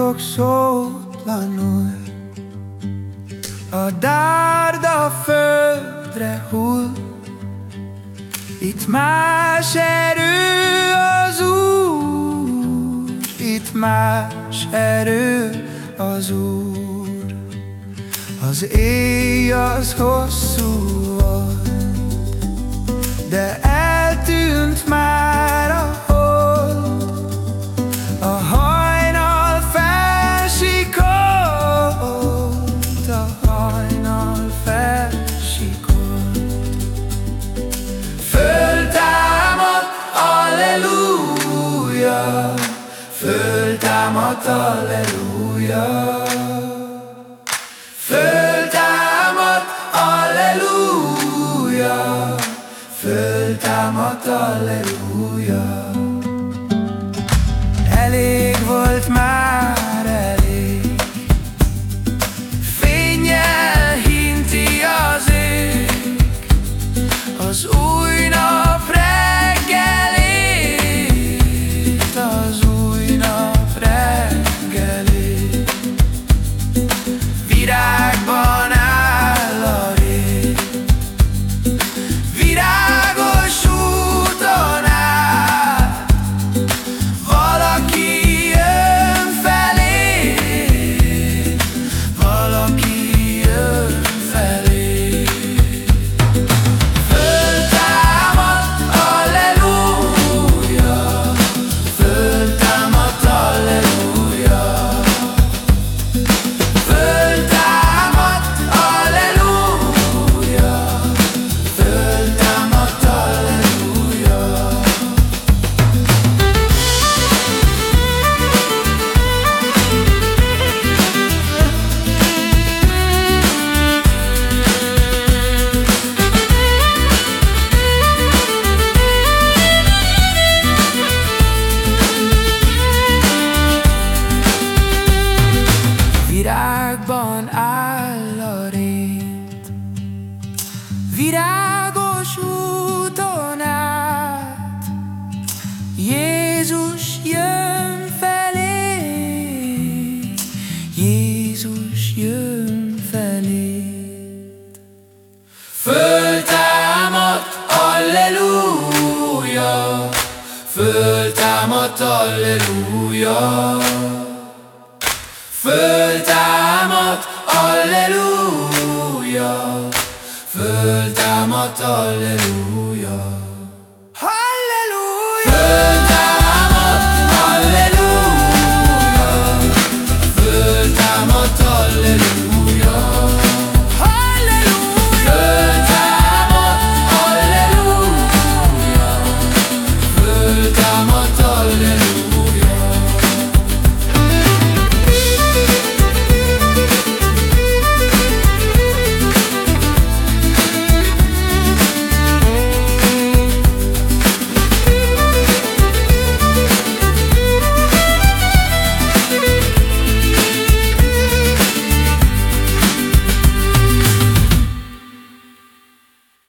Állatok szótlanul. A dárda földre hull. Itt más erő az Úr. Itt más erő az Úr. Az éj az hosszú volt De Föltámadt, Alleluja Föltámadt, Alleluja Föltámadt, Alleluja Virágos úton át. Jézus jön felé Jézus jön felé. Föltámadt, Alleluja Föltámadt, Alleluja Föltámadt, Alleluja Föltámadt, Alleluja